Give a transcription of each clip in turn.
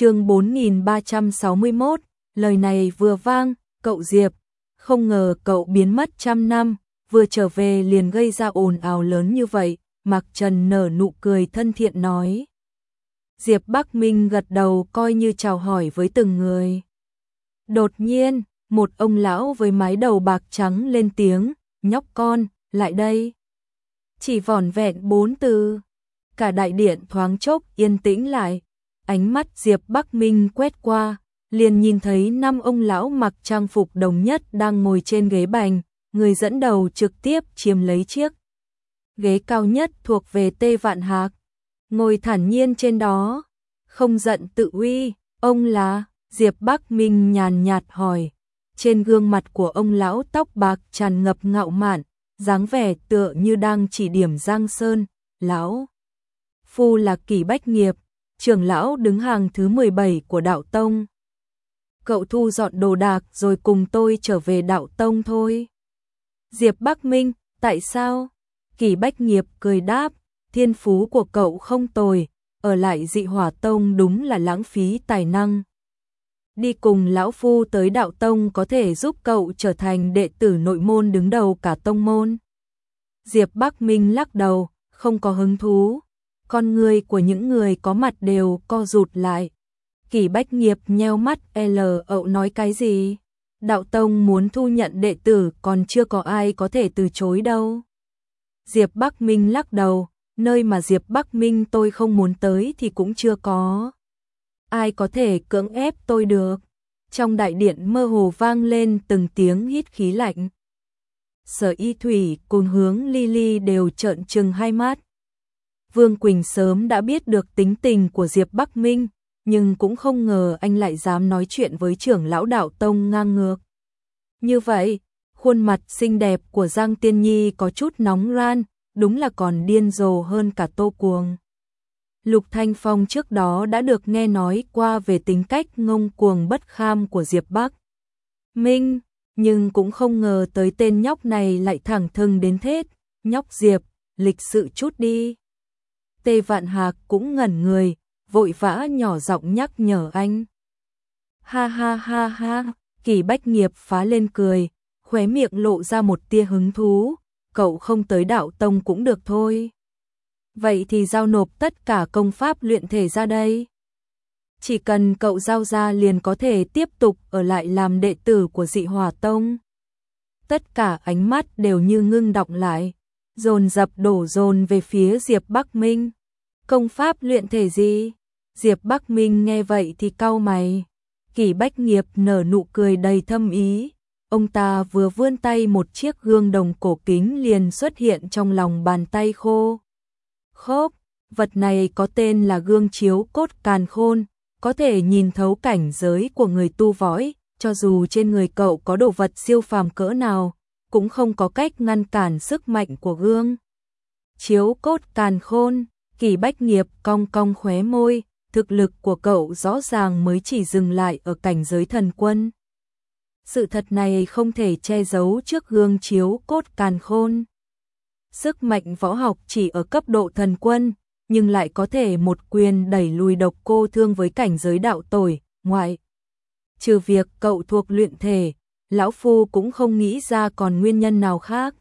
chương 4361, lời này vừa vang, cậu Diệp, không ngờ cậu biến mất trăm năm, vừa trở về liền gây ra ồn ào lớn như vậy, Mạc Trần nở nụ cười thân thiện nói. Diệp Bắc Minh gật đầu coi như chào hỏi với từng người. Đột nhiên, một ông lão với mái đầu bạc trắng lên tiếng, nhóc con, lại đây. Chỉ vỏn vẹn bốn từ. Cả đại điện thoáng chốc yên tĩnh lại. Ánh mắt Diệp Bắc Minh quét qua, liền nhìn thấy năm ông lão mặc trang phục đồng nhất đang ngồi trên ghế bành, người dẫn đầu trực tiếp chiếm lấy chiếc. Ghế cao nhất thuộc về Tê Vạn Hạc, ngồi thản nhiên trên đó, không giận tự uy, ông là, Diệp Bắc Minh nhàn nhạt hỏi. Trên gương mặt của ông lão tóc bạc tràn ngập ngạo mạn, dáng vẻ tựa như đang chỉ điểm Giang Sơn, lão. Phu là kỷ bách nghiệp, trưởng lão đứng hàng thứ 17 của đạo tông. Cậu thu dọn đồ đạc rồi cùng tôi trở về đạo tông thôi. Diệp Bắc Minh, tại sao? kỳ bách nghiệp cười đáp, thiên phú của cậu không tồi, ở lại dị hỏa tông đúng là lãng phí tài năng. Đi cùng lão phu tới đạo tông có thể giúp cậu trở thành đệ tử nội môn đứng đầu cả tông môn. Diệp Bắc Minh lắc đầu, không có hứng thú. Con người của những người có mặt đều co rụt lại. Kỷ Bách Nghiệp nheo mắt L ậu nói cái gì? Đạo Tông muốn thu nhận đệ tử còn chưa có ai có thể từ chối đâu. Diệp Bắc Minh lắc đầu, nơi mà Diệp Bắc Minh tôi không muốn tới thì cũng chưa có. Ai có thể cưỡng ép tôi được? Trong đại điện mơ hồ vang lên từng tiếng hít khí lạnh. Sở y thủy cùng hướng Lily đều trợn trừng hai mắt. Vương Quỳnh sớm đã biết được tính tình của Diệp Bắc Minh, nhưng cũng không ngờ anh lại dám nói chuyện với trưởng lão đạo tông ngang ngược. Như vậy, khuôn mặt xinh đẹp của Giang Tiên Nhi có chút nóng ran, đúng là còn điên rồ hơn cả tô cuồng. Lục Thanh Phong trước đó đã được nghe nói qua về tính cách ngông cuồng bất kham của Diệp Bắc. Minh, nhưng cũng không ngờ tới tên nhóc này lại thẳng thừng đến thế, nhóc Diệp, lịch sự chút đi. Tê Vạn Hạc cũng ngẩn người, vội vã nhỏ giọng nhắc nhở anh. Ha ha ha ha, kỳ bách nghiệp phá lên cười, khóe miệng lộ ra một tia hứng thú, cậu không tới đạo tông cũng được thôi. Vậy thì giao nộp tất cả công pháp luyện thể ra đây. Chỉ cần cậu giao ra liền có thể tiếp tục ở lại làm đệ tử của dị hòa tông. Tất cả ánh mắt đều như ngưng đọng lại, dồn dập đổ dồn về phía Diệp Bắc Minh. Công pháp luyện thể gì? Diệp Bắc Minh nghe vậy thì cau mày. Kỷ Bách Nghiệp nở nụ cười đầy thâm ý. Ông ta vừa vươn tay một chiếc gương đồng cổ kính liền xuất hiện trong lòng bàn tay khô. Khốp, vật này có tên là gương chiếu cốt càn khôn, có thể nhìn thấu cảnh giới của người tu võ, cho dù trên người cậu có đồ vật siêu phàm cỡ nào, cũng không có cách ngăn cản sức mạnh của gương. Chiếu cốt càn khôn, kỳ bách nghiệp cong cong khóe môi, thực lực của cậu rõ ràng mới chỉ dừng lại ở cảnh giới thần quân. Sự thật này không thể che giấu trước gương chiếu cốt càn khôn. Sức mạnh võ học chỉ ở cấp độ thần quân, nhưng lại có thể một quyền đẩy lùi độc cô thương với cảnh giới đạo tồi, ngoại. Trừ việc cậu thuộc luyện thể, lão phu cũng không nghĩ ra còn nguyên nhân nào khác.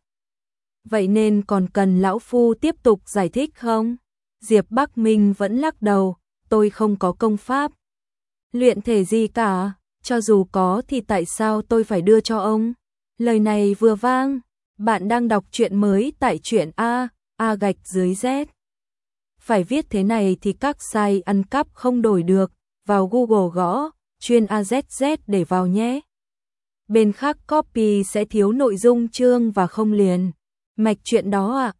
Vậy nên còn cần lão phu tiếp tục giải thích không? Diệp Bắc Minh vẫn lắc đầu, tôi không có công pháp. Luyện thể gì cả, cho dù có thì tại sao tôi phải đưa cho ông? Lời này vừa vang, bạn đang đọc truyện mới tại truyện A, A gạch dưới Z. Phải viết thế này thì các sai ăn cắp không đổi được, vào Google gõ, chuyên AZZ để vào nhé. Bên khác copy sẽ thiếu nội dung chương và không liền. Mạch chuyện đó ạ. À,